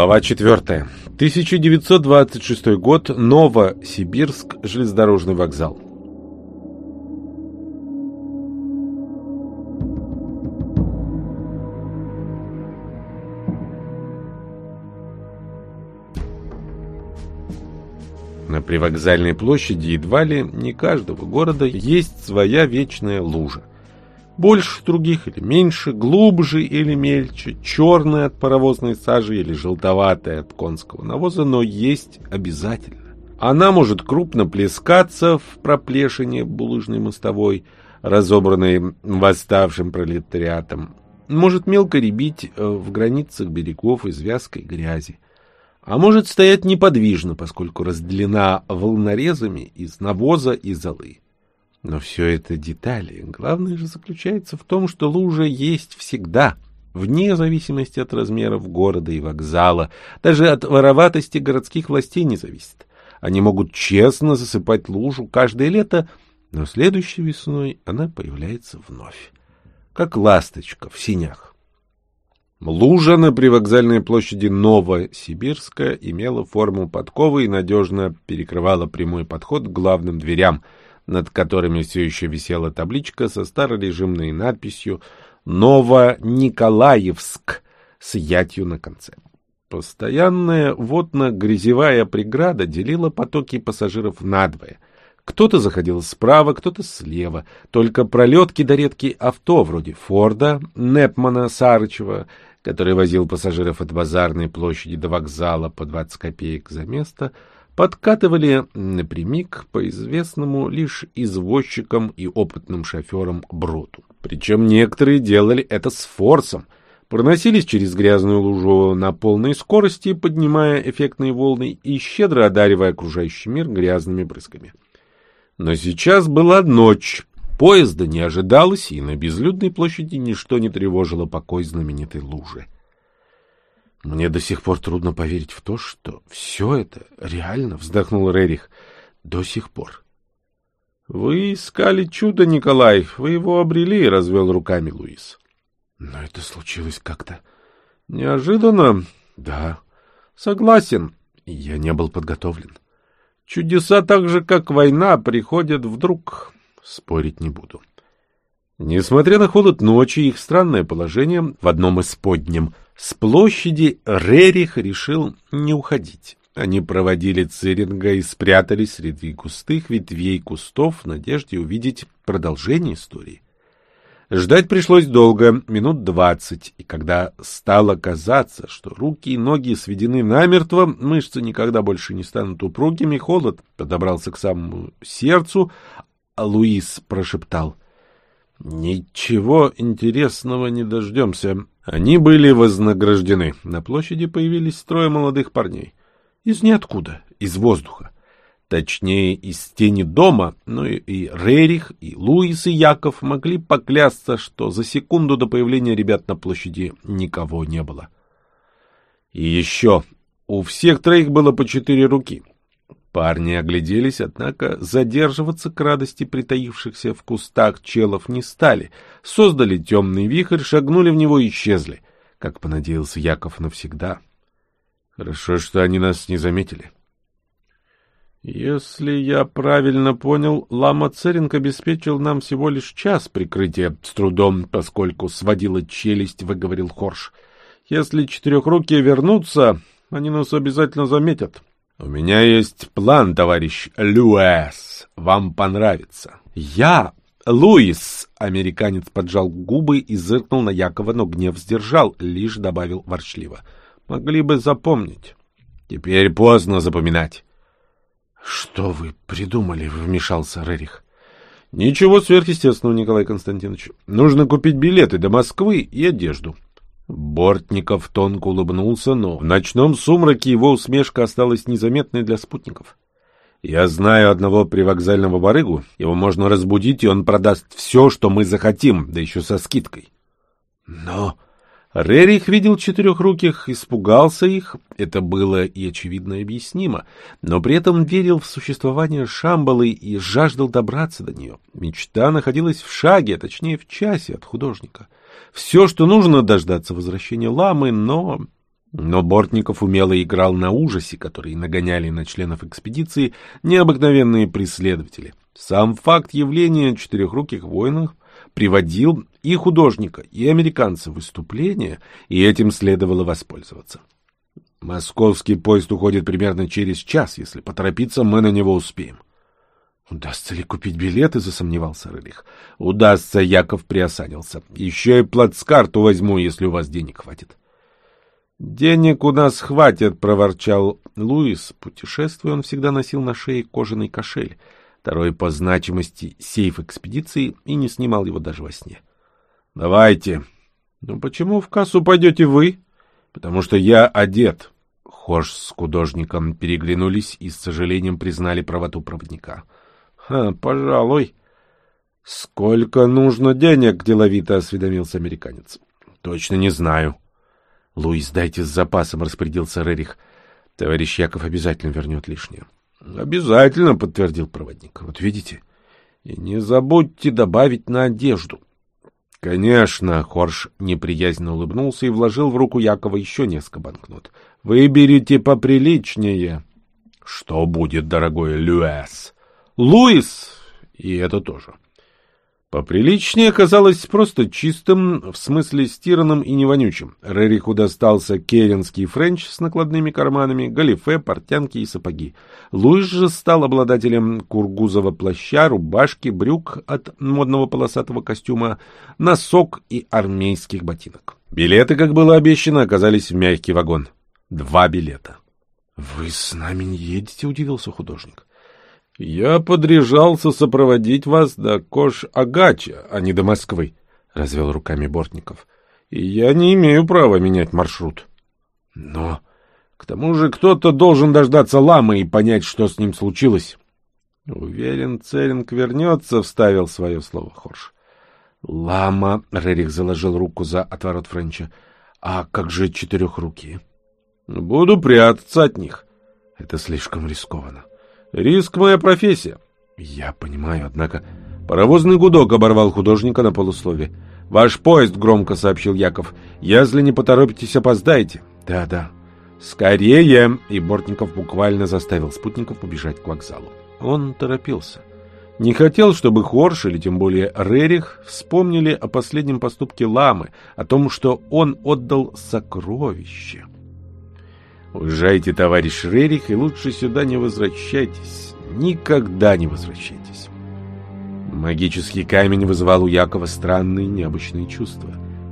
Глава 4. 1926 год. Новосибирск. Железнодорожный вокзал. На привокзальной площади едва ли не каждого города есть своя вечная лужа. Больше других или меньше, глубже или мельче, черная от паровозной сажи или желтоватая от конского навоза, но есть обязательно. Она может крупно плескаться в проплешине булыжной мостовой, разобранной восставшим пролетариатом, может мелко рябить э, в границах берегов из вязкой грязи, а может стоять неподвижно, поскольку разделена волнорезами из навоза и золы. Но все это детали. Главное же заключается в том, что лужа есть всегда, вне зависимости от размеров города и вокзала. Даже от вороватости городских властей не зависит. Они могут честно засыпать лужу каждое лето, но следующей весной она появляется вновь, как ласточка в синях. Лужа на привокзальной площади Новосибирска имела форму подковы и надежно перекрывала прямой подход к главным дверям — над которыми все еще висела табличка со старорежимной надписью «Новониколаевск» с ятью на конце. Постоянная водно-грязевая преграда делила потоки пассажиров надвое. Кто-то заходил справа, кто-то слева. Только пролетки да редкие авто, вроде Форда, Непмана, Сарычева, который возил пассажиров от базарной площади до вокзала по 20 копеек за место — подкатывали напрямик по известному лишь извозчикам и опытным шоферам бруту. Причем некоторые делали это с форсом, проносились через грязную лужу на полной скорости, поднимая эффектные волны и щедро одаривая окружающий мир грязными брызгами. Но сейчас была ночь, поезда не ожидалось, и на безлюдной площади ничто не тревожило покой знаменитой лужи. Мне до сих пор трудно поверить в то, что все это реально, вздохнул Рерих. До сих пор. Вы искали чудо, Николай, вы его обрели, развел руками Луис. Но это случилось как-то неожиданно. Да, согласен. Я не был подготовлен. Чудеса так же, как война, приходят вдруг. Спорить не буду. Несмотря на холод ночи и их странное положение в одном из подням с площади Рерих решил не уходить. Они проводили Церинга и спрятались среди густых ветвей кустов в надежде увидеть продолжение истории. Ждать пришлось долго, минут двадцать, и когда стало казаться, что руки и ноги сведены намертво, мышцы никогда больше не станут упругими, холод подобрался к самому сердцу, а Луис прошептал — Ничего интересного не дождемся. Они были вознаграждены. На площади появились трое молодых парней. Из ниоткуда, из воздуха. Точнее, из тени дома, но и, и Рерих, и Луис, и Яков могли поклясться, что за секунду до появления ребят на площади никого не было. И еще, у всех троих было по четыре руки. Парни огляделись, однако задерживаться к радости притаившихся в кустах челов не стали. Создали темный вихрь, шагнули в него и исчезли. Как понадеялся Яков навсегда. Хорошо, что они нас не заметили. Если я правильно понял, Лама Церинг обеспечил нам всего лишь час прикрытия с трудом, поскольку сводила челюсть, выговорил Хорш. Если четырехрукие вернутся, они нас обязательно заметят. — «У меня есть план, товарищ Льюэс. Вам понравится». «Я Луис!» — американец поджал губы и зыркнул на Якова, но гнев сдержал, лишь добавил ворчливо. «Могли бы запомнить». «Теперь поздно запоминать». «Что вы придумали?» — вмешался Рерих. «Ничего сверхъестественного, Николай Константинович. Нужно купить билеты до Москвы и одежду». Бортников тонко улыбнулся, но в ночном сумраке его усмешка осталась незаметной для спутников. «Я знаю одного привокзального барыгу. Его можно разбудить, и он продаст все, что мы захотим, да еще со скидкой». «Но...» Рерих видел четырехруких, испугался их, это было и очевидно объяснимо, но при этом верил в существование Шамбалы и жаждал добраться до нее. Мечта находилась в шаге, а точнее в часе от художника. Все, что нужно, дождаться возвращения ламы, но... Но Бортников умело играл на ужасе, который нагоняли на членов экспедиции необыкновенные преследователи. Сам факт явления четырехруких воинов приводил и художника, и американца в выступление, и этим следовало воспользоваться. Московский поезд уходит примерно через час. Если поторопиться, мы на него успеем. Удастся ли купить билеты, засомневался Рылих. Удастся, Яков приосанился. Еще и плацкарту возьму, если у вас денег хватит. Денег у нас хватит, проворчал Луис. Путешествуя, он всегда носил на шее кожаный кошель, второй по значимости сейф экспедиции, и не снимал его даже во сне. Давайте. Ну почему в кассу пойдете вы? потому что я одет. Хош с художником переглянулись и с сожалением признали правоту проводника. — Ха, пожалуй. — Сколько нужно денег? — деловито осведомился американец. — Точно не знаю. — Луис, дайте с запасом, — распорядился Рерих. — Товарищ Яков обязательно вернет лишнее. — Обязательно, — подтвердил проводник. — Вот видите? И не забудьте добавить на одежду. — Конечно, Хорш неприязненно улыбнулся и вложил в руку Якова еще несколько банкнот. Выберите поприличнее. Что будет, дорогой Люэс? Луис! И это тоже. Поприличнее оказалось просто чистым, в смысле стиранным и невонючим. Рериху достался керенский френч с накладными карманами, галифе, портянки и сапоги. Луис же стал обладателем кургузого плаща, рубашки, брюк от модного полосатого костюма, носок и армейских ботинок. Билеты, как было обещано, оказались в мягкий вагон. Два билета. — Вы с нами не едете? — удивился художник. «Я подряжался сопроводить вас до Кош-Агача, а не до Москвы», — развел руками Бортников. «И я не имею права менять маршрут». «Но...» К тому же кто-то должен дождаться ламы и понять, что с ним случилось. — Уверен, Церинг вернется, — вставил свое слово Хорш. — Лама, — Рерих заложил руку за отворот Френча. — А как же четырехруки? — Буду прятаться от них. Это слишком рискованно. Риск — моя профессия. Я понимаю, однако... Паровозный гудок оборвал художника на полуслове. «Ваш поезд», — громко сообщил Яков. «Если не поторопитесь, опоздаете». «Да, да». «Скорее!» И Бортников буквально заставил спутников побежать к вокзалу. Он торопился. Не хотел, чтобы Хорш, или тем более Рерих, вспомнили о последнем поступке Ламы, о том, что он отдал сокровище. Уезжайте, товарищ Рерих, и лучше сюда не возвращайтесь. Никогда не возвращайтесь. Магический камень вызывал у Якова странные необычные чувства.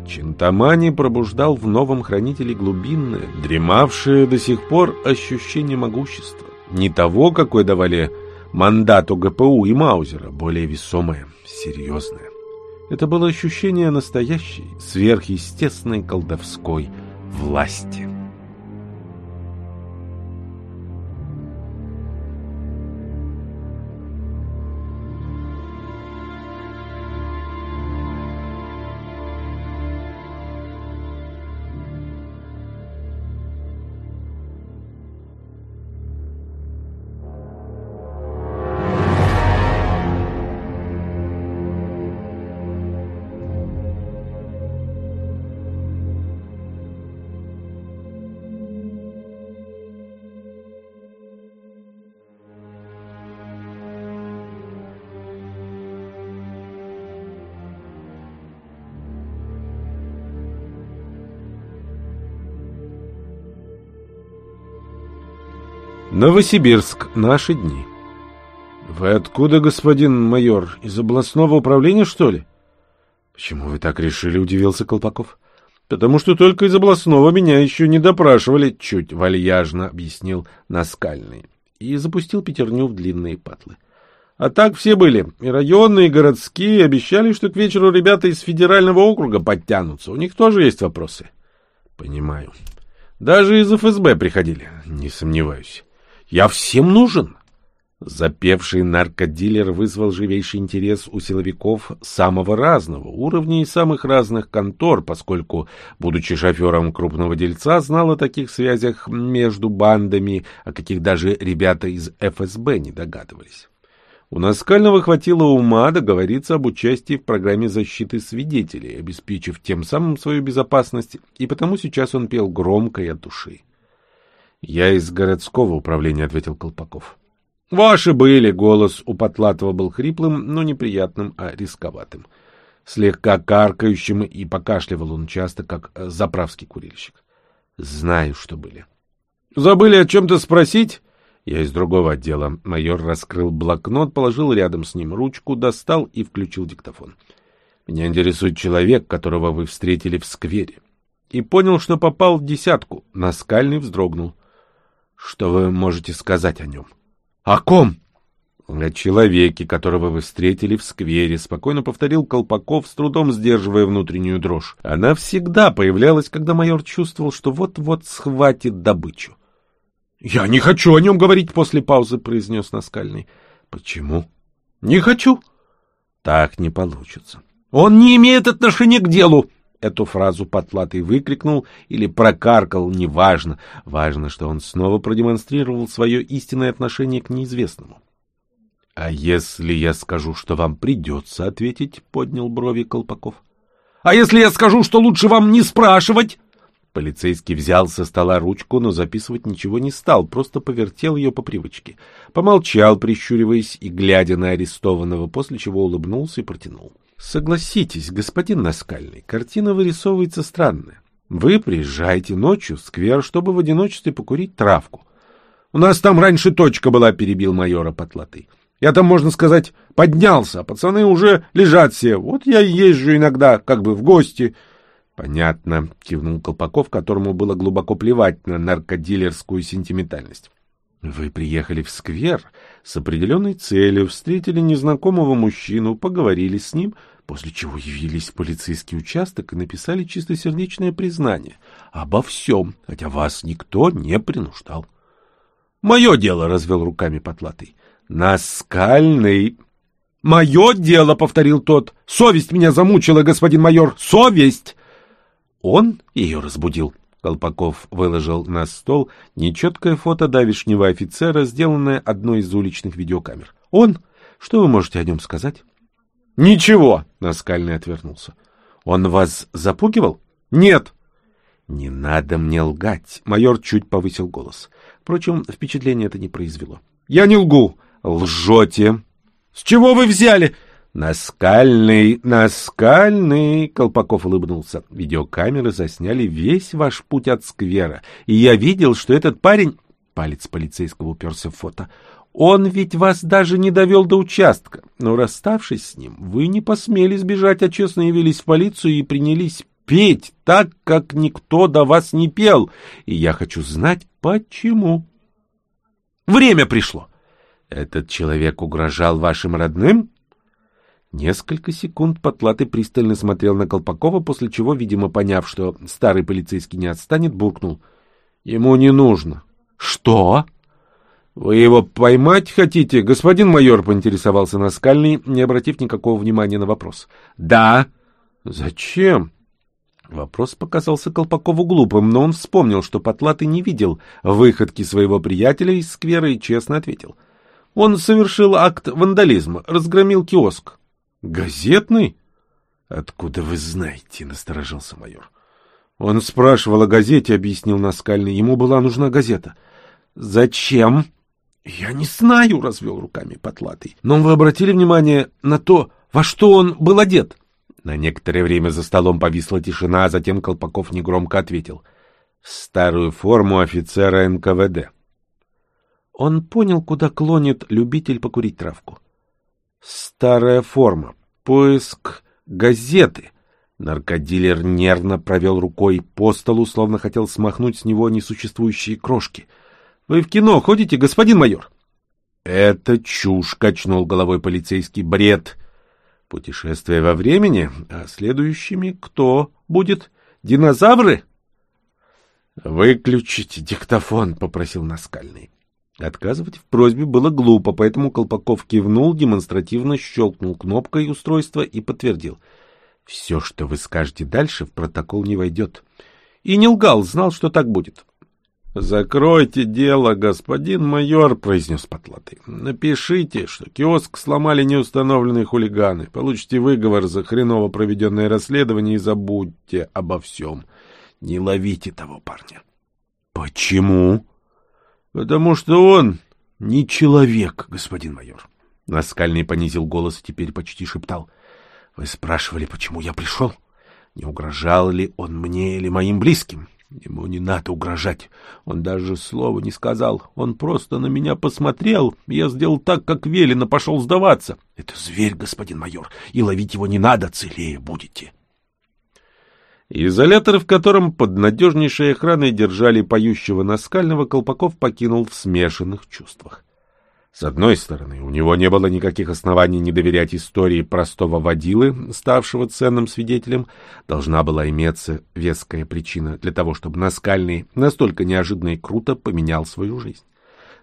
Чинтамани пробуждал в новом хранителе глубинное, дремавшее до сих пор ощущение могущества. Не того, какой давали мандату ГПУ и Маузера, более весомое, серьезное. Это было ощущение настоящей, сверхъестественной колдовской власти. Новосибирск. Наши дни. Вы откуда, господин майор? Из областного управления, что ли? Почему вы так решили, удивился Колпаков. Потому что только из областного меня еще не допрашивали, чуть вальяжно объяснил Наскальный и запустил пятерню в длинные патлы. А так все были, и районные, и городские, обещали, что к вечеру ребята из федерального округа подтянутся. У них тоже есть вопросы. Понимаю. Даже из ФСБ приходили, не сомневаюсь. Я всем нужен. Запевший наркодилер вызвал живейший интерес у силовиков самого разного уровня и самых разных контор, поскольку, будучи шофером крупного дельца, знал о таких связях между бандами, о каких даже ребята из ФСБ не догадывались. У Наскального хватило ума договориться об участии в программе защиты свидетелей, обеспечив тем самым свою безопасность, и потому сейчас он пел громко и от души. — Я из городского управления, — ответил Колпаков. — Ваши были. Голос у Потлатова был хриплым, но неприятным, а рисковатым. Слегка каркающим и покашливал он часто, как заправский курильщик. — Знаю, что были. — Забыли о чем-то спросить? Я из другого отдела. Майор раскрыл блокнот, положил рядом с ним ручку, достал и включил диктофон. Меня интересует человек, которого вы встретили в сквере. И понял, что попал в десятку. Наскальный вздрогнул. Что вы можете сказать о нем? О ком? О человеке, которого вы встретили в сквере, спокойно повторил Колпаков, с трудом сдерживая внутреннюю дрожь. Она всегда появлялась, когда майор чувствовал, что вот-вот схватит добычу. — Я не хочу о нем говорить после паузы, — произнес Наскальный. — Почему? — Не хочу. — Так не получится. — Он не имеет отношения к делу. Эту фразу Потлатый выкрикнул или прокаркал, неважно. Важно, что он снова продемонстрировал свое истинное отношение к неизвестному. — А если я скажу, что вам придется ответить? — поднял брови Колпаков. — А если я скажу, что лучше вам не спрашивать? Полицейский взял со стола ручку, но записывать ничего не стал, просто повертел ее по привычке. Помолчал, прищуриваясь и глядя на арестованного, после чего улыбнулся и протянул. — Согласитесь, господин Наскальный, картина вырисовывается странная. Вы приезжаете ночью в сквер, чтобы в одиночестве покурить травку. — У нас там раньше точка была, — перебил майора Потлатый. — Я там, можно сказать, поднялся, а пацаны уже лежат все. Вот я езжу иногда, как бы в гости. — Понятно, кивнул Колпаков, которому было глубоко плевать на наркодилерскую сентиментальность. Вы приехали в сквер с определенной целью, встретили незнакомого мужчину, поговорили с ним, после чего явились в полицейский участок и написали чистосердечное признание обо всем, хотя вас никто не принуждал. — Мое дело, — развел руками Потлатый. — Наскальный. — Мое дело, — повторил тот. — Совесть меня замучила, господин майор, совесть! Он ее разбудил. Колпаков выложил на стол нечеткое фото давишнего офицера, сделанное одной из уличных видеокамер. «Он? Что вы можете о нем сказать?» «Ничего!» — Наскальный отвернулся. «Он вас запугивал?» «Нет!» «Не надо мне лгать!» — майор чуть повысил голос. Впрочем, впечатление это не произвело. «Я не лгу!» «Лжете!» «С чего вы взяли?» «Наскальный, наскальный!» — Колпаков улыбнулся. «Видеокамеры засняли весь ваш путь от сквера, и я видел, что этот парень...» Палец полицейского уперся в фото. «Он ведь вас даже не довел до участка, но, расставшись с ним, вы не посмели сбежать, а честно явились в полицию и принялись петь так, как никто до вас не пел, и я хочу знать, почему». «Время пришло!» «Этот человек угрожал вашим родным?» Несколько секунд Потлатый пристально смотрел на Колпакова, после чего, видимо, поняв, что старый полицейский не отстанет, буркнул. — Ему не нужно. — Что? — Вы его поймать хотите? Господин майор поинтересовался Наскальный, не обратив никакого внимания на вопрос. — Да. — Зачем? Вопрос показался Колпакову глупым, но он вспомнил, что Потлатый не видел выходки своего приятеля из сквера и честно ответил. Он совершил акт вандализма, разгромил киоск. «Газетный?» «Откуда вы знаете?» — насторожился майор. Он спрашивал о газете, объяснил Наскальный. Ему была нужна газета. «Зачем?» «Я не знаю», — развел руками Потлатый. «Но вы обратили внимание на то, во что он был одет?» На некоторое время за столом повисла тишина, а затем Колпаков негромко ответил. «В старую форму офицера НКВД». Он понял, куда клонит любитель покурить травку. Старая форма. Поиск газеты. Наркодилер нервно провел рукой по столу, словно хотел смахнуть с него несуществующие крошки. — Вы в кино ходите, господин майор? — Это чушь, — качнул головой полицейский. — Бред. Путешествие во времени? А следующими кто будет? Динозавры? — Выключите диктофон, — попросил Наскальный. Отказывать в просьбе было глупо, поэтому Колпаков кивнул, демонстративно щелкнул кнопкой устройства и подтвердил. «Все, что вы скажете дальше, в протокол не войдет». И не лгал, знал, что так будет. «Закройте дело, господин майор», — произнес Потлатый. «Напишите, что киоск сломали неустановленные хулиганы. Получите выговор за хреново проведенное расследование и забудьте обо всем. Не ловите того парня». «Почему?» «Потому что он не человек, господин майор». Наскальный понизил голос и теперь почти шептал. «Вы спрашивали, почему я пришел? Не угрожал ли он мне или моим близким?» Ему не надо угрожать. Он даже слова не сказал. Он просто на меня посмотрел. Я сделал так, как велено, пошел сдаваться. Это зверь, господин майор, и ловить его не надо, целее будете. Изолятор, в котором под надежнейшей охраной держали поющего Наскального, Колпаков покинул в смешанных чувствах. С одной стороны, у него не было никаких оснований не доверять истории простого водилы, ставшего ценным свидетелем. Должна была иметься веская причина для того, чтобы Наскальный настолько неожиданно и круто поменял свою жизнь.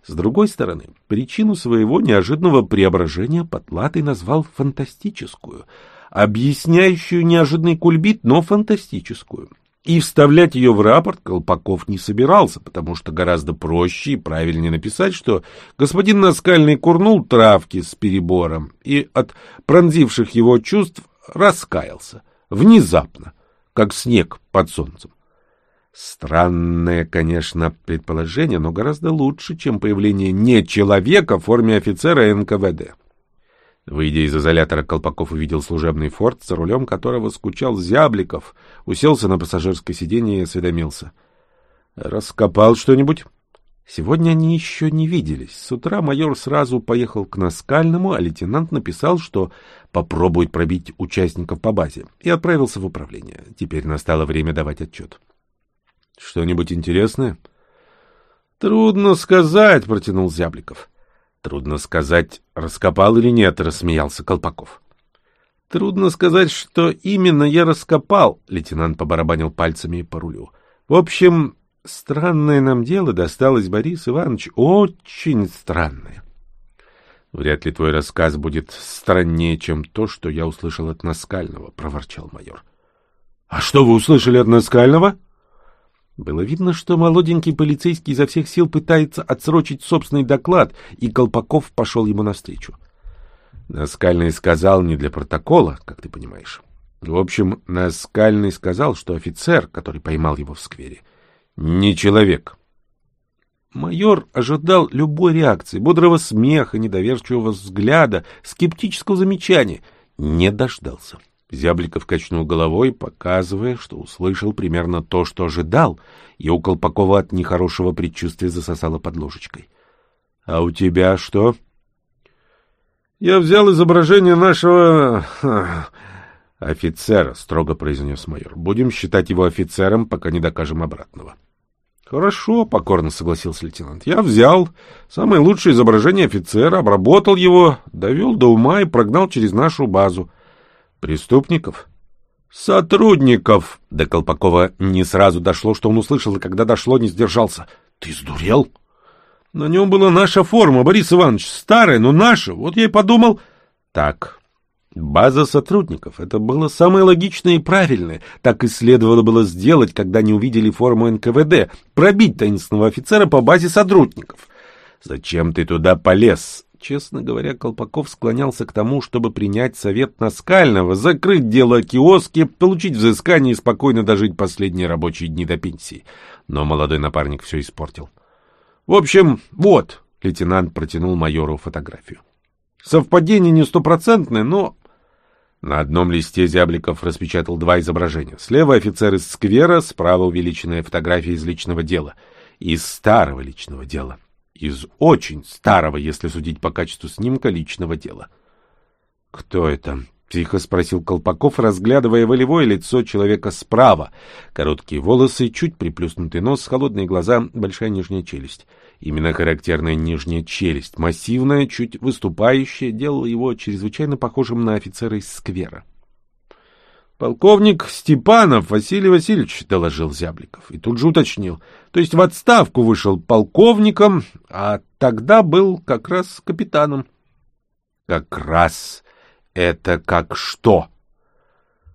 С другой стороны, причину своего неожиданного преображения Потлатый назвал фантастическую, объясняющую неожиданный кульбит, но фантастическую. И вставлять ее в рапорт Колпаков не собирался, потому что гораздо проще и правильнее написать, что господин Наскальный курнул травки с перебором и от пронзивших его чувств раскаялся. Внезапно, как снег под солнцем. Странное, конечно, предположение, но гораздо лучше, чем появление не человека в форме офицера НКВД. Выйдя из изолятора, Колпаков увидел служебный форт, за рулем которого скучал Зябликов, уселся на пассажирское сиденье и осведомился. «Раскопал что-нибудь?» Сегодня они еще не виделись. С утра майор сразу поехал к Наскальному, а лейтенант написал, что попробует пробить участников по базе, и отправился в управление. Теперь настало время давать отчет. «Что-нибудь интересное?» «Трудно сказать», — протянул Зябликов. Трудно сказать, раскопал или нет, рассмеялся Колпаков. Трудно сказать, что именно я раскопал, лейтенант побарабанил пальцами по рулю. В общем, странное нам дело досталось, Борис Иванович, очень странное. Вряд ли твой рассказ будет страннее, чем то, что я услышал от Наскального, проворчал майор. А что вы услышали от Наскального? Было видно, что молоденький полицейский изо всех сил пытается отсрочить собственный доклад, и Колпаков пошел ему навстречу. Наскальный сказал не для протокола, как ты понимаешь. В общем, Наскальный сказал, что офицер, который поймал его в сквере, не человек. Майор ожидал любой реакции, бодрого смеха, недоверчивого взгляда, скептического замечания. Не дождался. Зябликов качнул головой, показывая, что услышал примерно то, что ожидал, и у Колпакова от нехорошего предчувствия засосало под ложечкой. — А у тебя что? — Я взял изображение нашего... офицера, — строго произнес майор. — Будем считать его офицером, пока не докажем обратного. — Хорошо, — покорно согласился лейтенант. — Я взял самое лучшее изображение офицера, обработал его, довел до ума и прогнал через нашу базу. Преступников? Сотрудников! До Колпакова не сразу дошло, что он услышал, и когда дошло, не сдержался. Ты сдурел? На нем была наша форма, Борис Иванович, старая, но наша. Вот я и подумал... Так, база сотрудников. Это было самое логичное и правильное. Так и следовало было сделать, когда не увидели форму НКВД. Пробить таинственного офицера по базе сотрудников. Зачем ты туда полез? Честно говоря, Колпаков склонялся к тому, чтобы принять совет Наскального, закрыть дело о киоске, получить взыскание и спокойно дожить последние рабочие дни до пенсии. Но молодой напарник все испортил. — В общем, вот, — лейтенант протянул майору фотографию. Совпадение не стопроцентное, но... На одном листе Зябликов распечатал два изображения. Слева офицер из сквера, справа увеличенная фотография из личного дела. Из старого личного дела из очень старого, если судить по качеству снимка, личного дела. «Кто это?» — тихо спросил Колпаков, разглядывая волевое лицо человека справа. Короткие волосы, чуть приплюснутый нос, холодные глаза, большая нижняя челюсть. Именно характерная нижняя челюсть, массивная, чуть выступающая, делала его чрезвычайно похожим на офицера из сквера. Полковник Степанов Василий Васильевич, доложил Зябликов, и тут же уточнил. То есть в отставку вышел полковником, а тогда был как раз капитаном. Как раз это как что?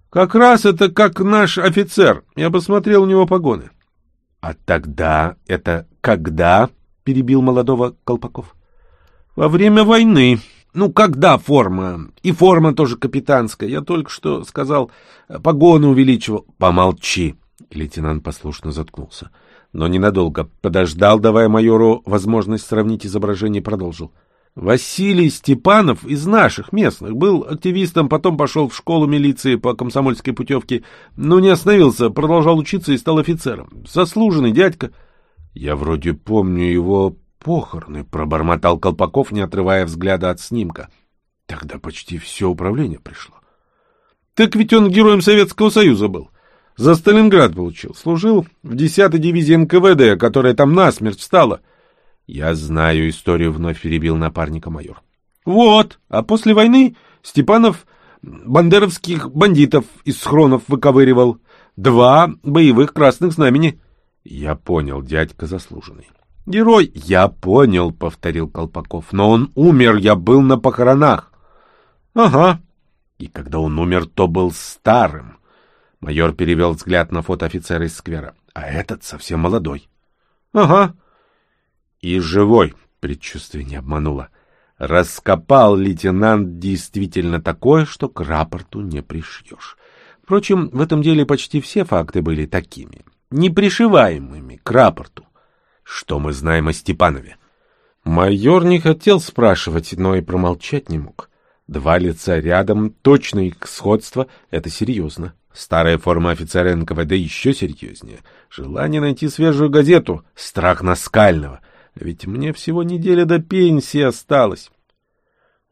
Как раз это как наш офицер. Я посмотрел у него погоны. — А тогда это когда? — перебил молодого Колпаков. — Во время войны. Ну, когда форма? И форма тоже капитанская. Я только что сказал, погоны увеличивал. — Помолчи. Лейтенант послушно заткнулся. Но ненадолго. Подождал, давая майору возможность сравнить изображение, продолжил. — Василий Степанов из наших местных был активистом, потом пошел в школу милиции по комсомольской путевке, но не остановился, продолжал учиться и стал офицером. Заслуженный дядька. Я вроде помню его похороны, пробормотал Колпаков, не отрывая взгляда от снимка. Тогда почти все управление пришло. Так ведь он героем Советского Союза был. За Сталинград получил. Служил в 10-й дивизии НКВД, которая там насмерть встала. Я знаю историю, вновь перебил напарника майор. Вот, а после войны Степанов бандеровских бандитов из схронов выковыривал. Два боевых красных знамени. Я понял, дядька заслуженный. Герой, я понял, повторил Колпаков, но он умер, я был на похоронах. Ага. И когда он умер, то был старым. Майор перевел взгляд на фото офицера из сквера. А этот совсем молодой. Ага. И живой, предчувствие не обмануло. Раскопал лейтенант действительно такое, что к рапорту не пришьешь. Впрочем, в этом деле почти все факты были такими, непришиваемыми к рапорту. Что мы знаем о Степанове? Майор не хотел спрашивать, но и промолчать не мог. Два лица рядом, точно их сходство — это серьезно. Старая форма офицера НКВД еще серьезнее. Желание найти свежую газету, страх наскального — ведь мне всего неделя до пенсии осталось.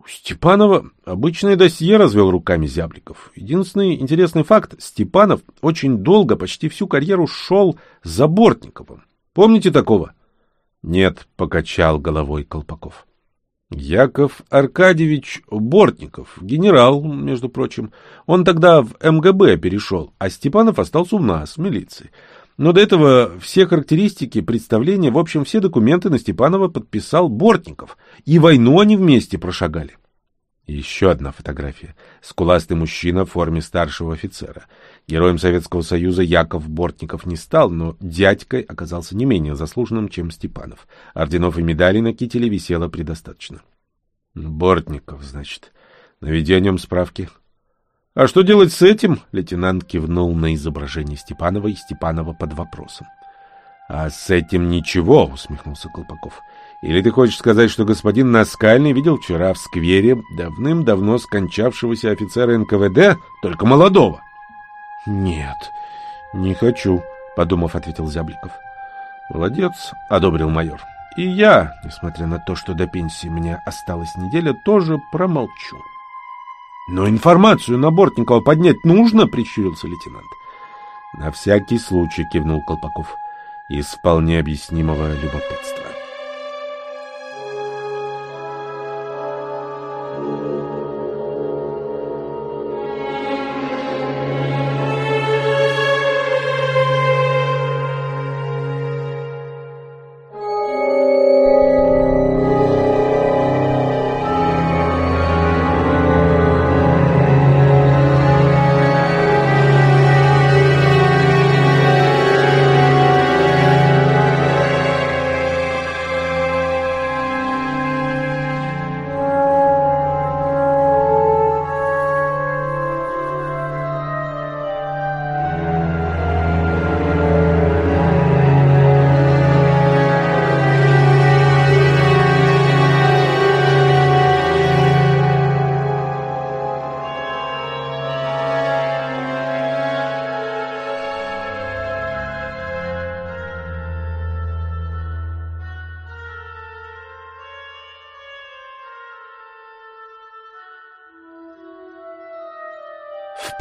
У Степанова обычное досье развел руками Зябликов. Единственный интересный факт — Степанов очень долго, почти всю карьеру шел за Бортниковым. Помните такого? — Нет, — покачал головой Колпаков. Яков Аркадьевич Бортников, генерал, между прочим. Он тогда в МГБ перешел, а Степанов остался у нас, в милиции. Но до этого все характеристики, представления, в общем, все документы на Степанова подписал Бортников, и войну они вместе прошагали. Еще одна фотография. Скуластый мужчина в форме старшего офицера. Героем Советского Союза Яков Бортников не стал, но дядькой оказался не менее заслуженным, чем Степанов. Орденов и медалей на кителе висело предостаточно. Бортников, значит. Наведи о нем справки. «А что делать с этим?» — лейтенант кивнул на изображение Степанова и Степанова под вопросом. «А с этим ничего», — усмехнулся Колпаков. «Или ты хочешь сказать, что господин Наскальный видел вчера в сквере давным-давно скончавшегося офицера НКВД, только молодого?» «Нет, не хочу», — подумав, ответил Зябликов. «Молодец», — одобрил майор. «И я, несмотря на то, что до пенсии мне осталась неделя, тоже промолчу». Но информацию на Бортникова поднять нужно, прищурился лейтенант. На всякий случай кивнул Колпаков из вполне объяснимого любопытства.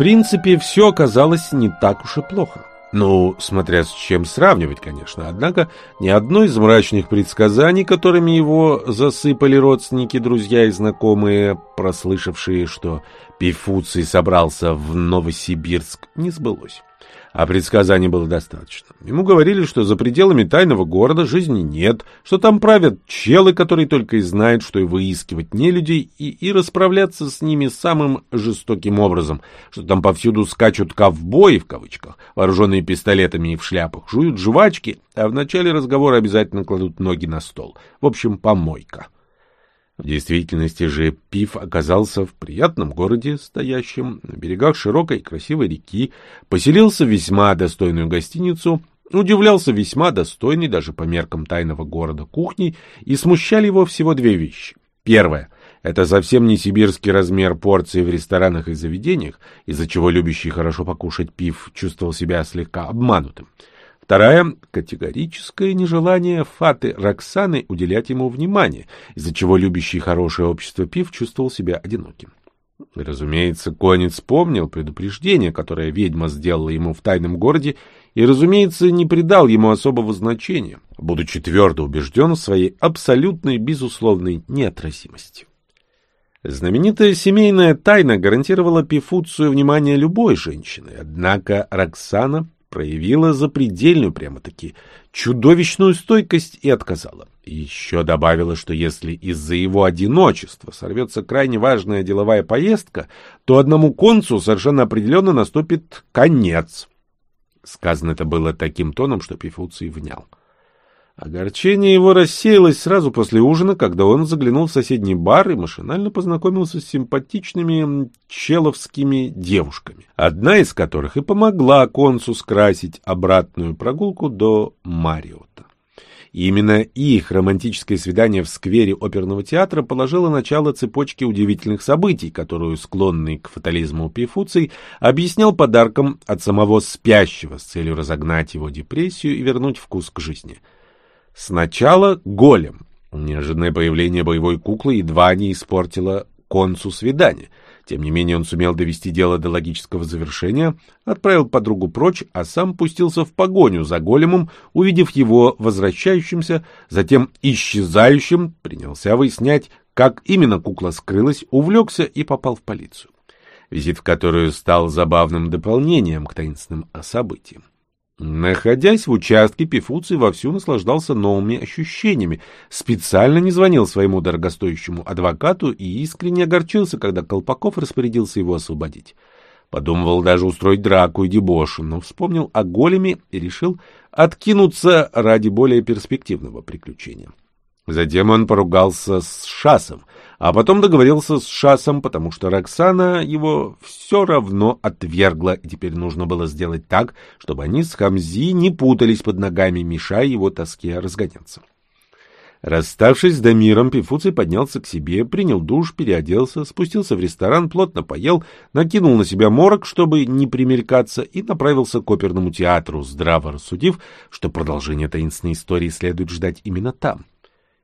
Принципе, все оказалось не так уж и плохо. Ну, смотря с чем сравнивать, конечно. Однако ни одно из мрачных предсказаний, которыми его засыпали родственники, друзья и знакомые, прослышавшие, что Пифуций собрался в Новосибирск, не сбылось. А предсказаний было достаточно. Ему говорили, что за пределами тайного города жизни нет, что там правят челы, которые только и знают, что и выискивать нелюдей и, и расправляться с ними самым жестоким образом, что там повсюду скачут ковбои, в кавычках, вооруженные пистолетами и в шляпах, жуют жвачки, а в начале разговора обязательно кладут ноги на стол. В общем, помойка. В действительности же Пиф оказался в приятном городе, стоящем на берегах широкой и красивой реки, поселился в весьма достойную гостиницу, удивлялся весьма достойной даже по меркам тайного города кухни, и смущали его всего две вещи. Первое — это совсем не сибирский размер порции в ресторанах и заведениях, из-за чего любящий хорошо покушать Пиф чувствовал себя слегка обманутым. Вторая — категорическое нежелание Фаты Роксаны уделять ему внимание, из-за чего любящий хорошее общество Пив чувствовал себя одиноким. Разумеется, конец помнил предупреждение, которое ведьма сделала ему в тайном городе, и, разумеется, не придал ему особого значения, будучи твердо убежден в своей абсолютной безусловной неотразимости. Знаменитая семейная тайна гарантировала Пифуцию внимание любой женщины, однако Роксана проявила запредельную прямо-таки чудовищную стойкость и отказала. Еще добавила, что если из-за его одиночества сорвется крайне важная деловая поездка, то одному концу совершенно определенно наступит конец. Сказано это было таким тоном, что Пифуций внял. Огорчение его рассеялось сразу после ужина, когда он заглянул в соседний бар и машинально познакомился с симпатичными человскими девушками, одна из которых и помогла консу скрасить обратную прогулку до Мариота. именно их романтическое свидание в сквере оперного театра положило начало цепочке удивительных событий, которую склонный к фатализму Пифуций объяснял подарком от самого спящего с целью разогнать его депрессию и вернуть вкус к жизни — Сначала голем. Неожиданное появление боевой куклы едва не испортило концу свидания. Тем не менее он сумел довести дело до логического завершения, отправил подругу прочь, а сам пустился в погоню за големом, увидев его возвращающимся, затем исчезающим, принялся выяснять, как именно кукла скрылась, увлекся и попал в полицию. Визит в которую стал забавным дополнением к таинственным событиям. Находясь в участке, Пифуций вовсю наслаждался новыми ощущениями, специально не звонил своему дорогостоящему адвокату и искренне огорчился, когда Колпаков распорядился его освободить. Подумывал даже устроить драку и дебош, но вспомнил о големе и решил откинуться ради более перспективного приключения. Затем он поругался с Шасом, а потом договорился с Шасом, потому что Роксана его все равно отвергла, и теперь нужно было сделать так, чтобы они с Хамзи не путались под ногами, мешая его тоске разгоняться. Расставшись с Дамиром, Пифуций поднялся к себе, принял душ, переоделся, спустился в ресторан, плотно поел, накинул на себя морок, чтобы не примелькаться, и направился к оперному театру, здраво рассудив, что продолжение таинственной истории следует ждать именно там.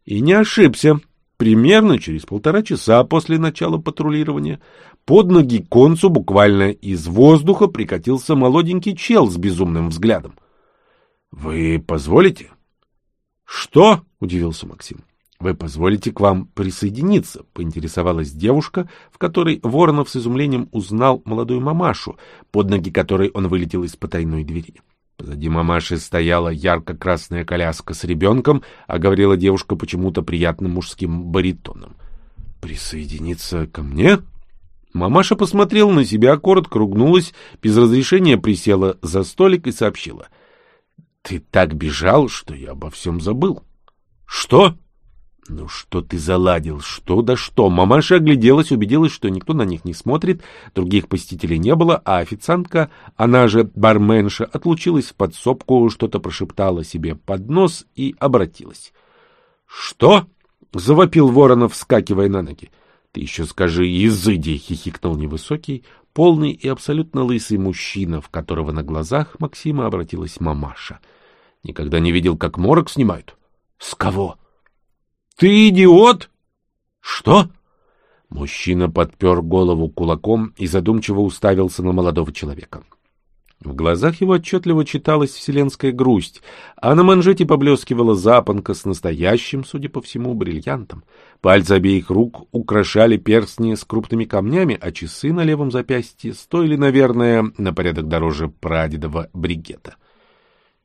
И не ошибся. Примерно через полтора часа после начала патрулирования под ноги концу буквально из воздуха прикатился молоденький чел с безумным взглядом. — Вы позволите? — Что? — удивился Максим. — Вы позволите к вам присоединиться? — поинтересовалась девушка, в которой Воронов с изумлением узнал молодую мамашу, под ноги которой он вылетел из потайной двери. — Позади мамаши стояла ярко-красная коляска с ребенком, а говорила девушка почему-то приятным мужским баритоном. «Присоединиться ко мне?» Мамаша посмотрела на себя, коротко ругнулась, без разрешения присела за столик и сообщила. «Ты так бежал, что я обо всем забыл». «Что?» Ну что ты заладил? Что да что? Мамаша огляделась, убедилась, что никто на них не смотрит, других посетителей не было, а официантка, она же барменша, отлучилась в подсобку, что-то прошептала себе под нос и обратилась. — Что? — завопил Воронов, вскакивая на ноги. — Ты еще скажи, изыди! — хихикнул невысокий, полный и абсолютно лысый мужчина, в которого на глазах Максима обратилась мамаша. Никогда не видел, как морок снимают. — С кого? — ты идиот? Что? Мужчина подпер голову кулаком и задумчиво уставился на молодого человека. В глазах его отчетливо читалась вселенская грусть, а на манжете поблескивала запонка с настоящим, судя по всему, бриллиантом. Пальцы обеих рук украшали перстни с крупными камнями, а часы на левом запястье стоили, наверное, на порядок дороже прадедова бригета.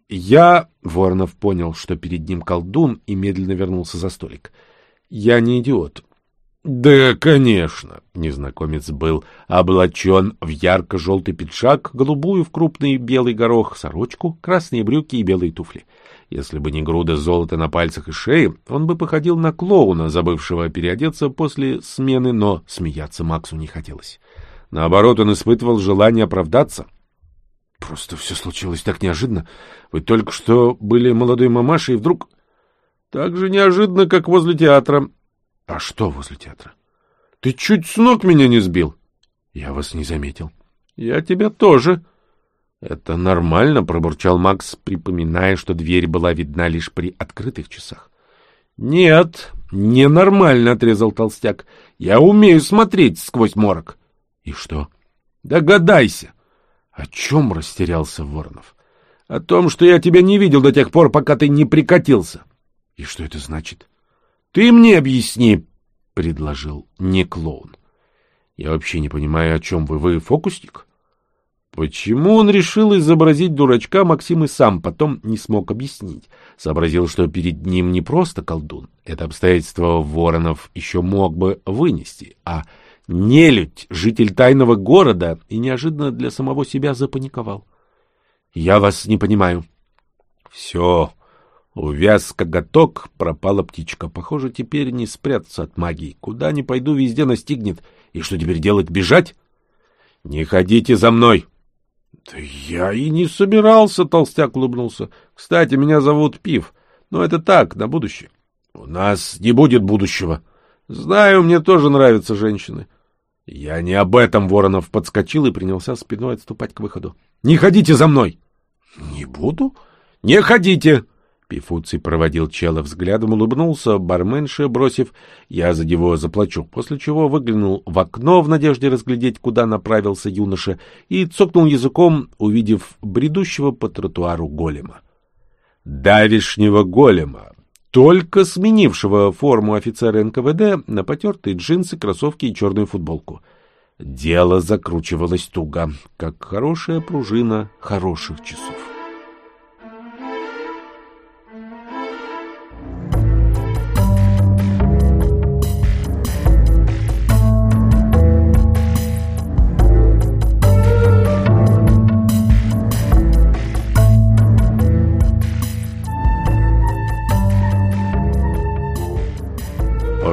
Я, Воронов понял, что перед ним колдун, и медленно вернулся за столик. Я не идиот. Да, конечно. Незнакомец был облачен в ярко-желтый пиджак, голубую в крупный белый горох сорочку, красные брюки и белые туфли. Если бы не груда золота на пальцах и шее, он бы походил на клоуна, забывшего переодеться после смены, но смеяться Максу не хотелось. Наоборот, он испытывал желание оправдаться. Просто все случилось так неожиданно. Вы только что были молодой мамашей, и вдруг... Так же неожиданно, как возле театра. А что возле театра? Ты чуть с ног меня не сбил. Я вас не заметил. Я тебя тоже. Это нормально, пробурчал Макс, припоминая, что дверь была видна лишь при открытых часах. Нет, ненормально, отрезал толстяк. Я умею смотреть сквозь морок. И что? Догадайся. О чем растерялся Воронов? О том, что я тебя не видел до тех пор, пока ты не прикатился. И что это значит? Ты мне объясни, предложил не клоун. Я вообще не понимаю, о чем вы. Вы фокусник? Почему он решил изобразить дурачка, Максим и сам потом не смог объяснить. Сообразил, что перед ним не просто колдун. Это обстоятельство Воронов еще мог бы вынести, а нелюдь, житель тайного города, и неожиданно для самого себя запаниковал. — Я вас не понимаю. — Все, Увяз коготок, пропала птичка. Похоже, теперь не спрятаться от магии. Куда ни пойду, везде настигнет. И что теперь делать, бежать? — Не ходите за мной! — Да я и не собирался, — толстяк улыбнулся. — Кстати, меня зовут Пив. Но это так, на будущее. — У нас не будет будущего. Знаю, мне тоже нравятся женщины. Я не об этом, Воронов подскочил и принялся спиной отступать к выходу. — Не ходите за мной! — Не буду? — Не ходите! — Пифуций проводил чела взглядом, улыбнулся, барменше бросив «я за него заплачу», после чего выглянул в окно в надежде разглядеть, куда направился юноша, и цокнул языком, увидев бредущего по тротуару голема. Давишнего голема, только сменившего форму офицера НКВД на потертые джинсы, кроссовки и черную футболку. Дело закручивалось туго, как хорошая пружина хороших часов.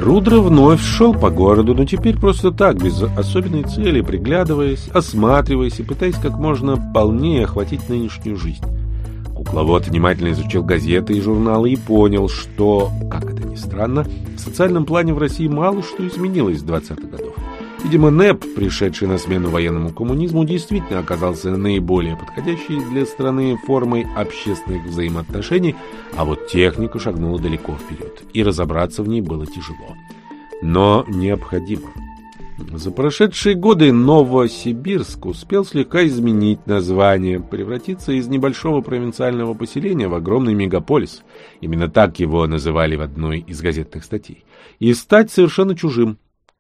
Рудро вновь шел по городу, но теперь просто так, без особенной цели, приглядываясь, осматриваясь и пытаясь как можно полнее охватить нынешнюю жизнь. Кукловод внимательно изучил газеты и журналы и понял, что, как это ни странно, в социальном плане в России мало что изменилось с 20-х годов. Видимо, НЭП, пришедший на смену военному коммунизму, действительно оказался наиболее подходящей для страны формой общественных взаимоотношений, а вот техника шагнула далеко вперед, и разобраться в ней было тяжело. Но необходимо. За прошедшие годы Новосибирск успел слегка изменить название, превратиться из небольшого провинциального поселения в огромный мегаполис, именно так его называли в одной из газетных статей, и стать совершенно чужим,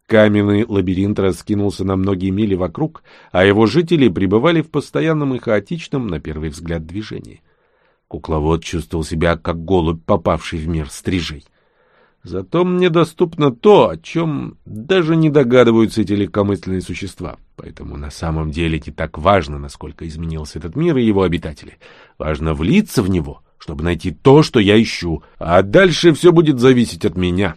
Каменный лабиринт раскинулся на многие мили вокруг, а его жители пребывали в постоянном и хаотичном, на первый взгляд, движении. Кукловод чувствовал себя как голубь, попавший в мир стрижей. Зато мне доступно то, о чем даже не догадываются эти легкомысленные существа. Поэтому на самом деле не так важно, насколько изменился этот мир и его обитатели. Важно влиться в него, чтобы найти то, что я ищу, а дальше все будет зависеть от меня.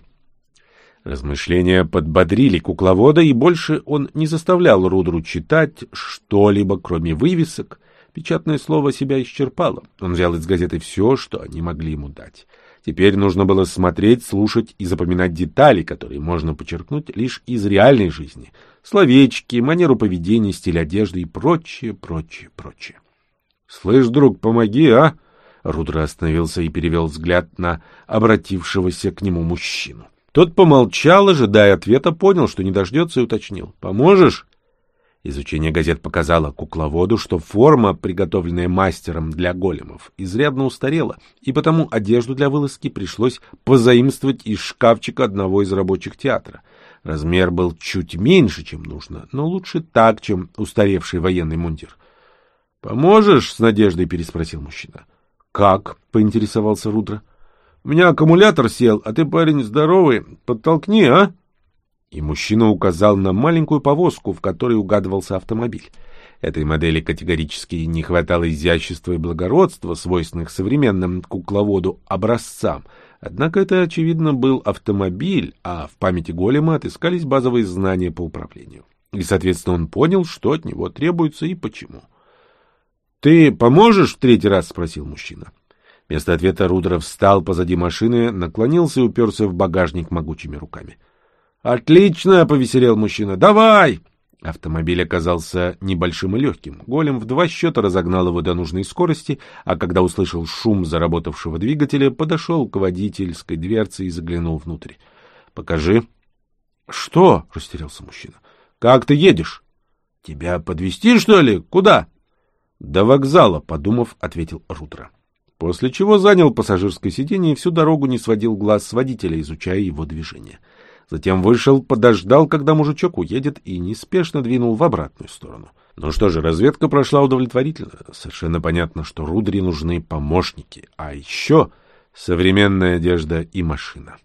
Размышления подбодрили кукловода, и больше он не заставлял Рудру читать что-либо, кроме вывесок. Печатное слово себя исчерпало. Он взял из газеты все, что они могли ему дать. Теперь нужно было смотреть, слушать и запоминать детали, которые можно подчеркнуть лишь из реальной жизни. Словечки, манеру поведения, стиль одежды и прочее, прочее, прочее. — Слышь, друг, помоги, а? Рудра остановился и перевел взгляд на обратившегося к нему мужчину. Тот помолчал, ожидая ответа, понял, что не дождется и уточнил. «Поможешь?» Изучение газет показало кукловоду, что форма, приготовленная мастером для големов, изрядно устарела, и потому одежду для вылазки пришлось позаимствовать из шкафчика одного из рабочих театра. Размер был чуть меньше, чем нужно, но лучше так, чем устаревший военный мундир. «Поможешь?» — с надеждой переспросил мужчина. «Как?» — поинтересовался Рудра. «У меня аккумулятор сел, а ты, парень, здоровый. Подтолкни, а?» И мужчина указал на маленькую повозку, в которой угадывался автомобиль. Этой модели категорически не хватало изящества и благородства, свойственных современным кукловоду образцам. Однако это, очевидно, был автомобиль, а в памяти голема отыскались базовые знания по управлению. И, соответственно, он понял, что от него требуется и почему. — Ты поможешь в третий раз? — спросил мужчина. Вместо ответа Рудеров встал позади машины, наклонился и уперся в багажник могучими руками. — «Отлично!» — повеселел мужчина. «Давай!» Автомобиль оказался небольшим и легким. Голем в два счета разогнал его до нужной скорости, а когда услышал шум заработавшего двигателя, подошел к водительской дверце и заглянул внутрь. «Покажи». «Что?» — растерялся мужчина. «Как ты едешь?» «Тебя подвезти что ли? Куда?» «До вокзала», — подумав, ответил Рутро. После чего занял пассажирское сиденье и всю дорогу не сводил глаз с водителя, изучая его движение. Затем вышел, подождал, когда мужичок уедет, и неспешно двинул в обратную сторону. Ну что же, разведка прошла удовлетворительно. Совершенно понятно, что Рудри нужны помощники, а еще современная одежда и машина.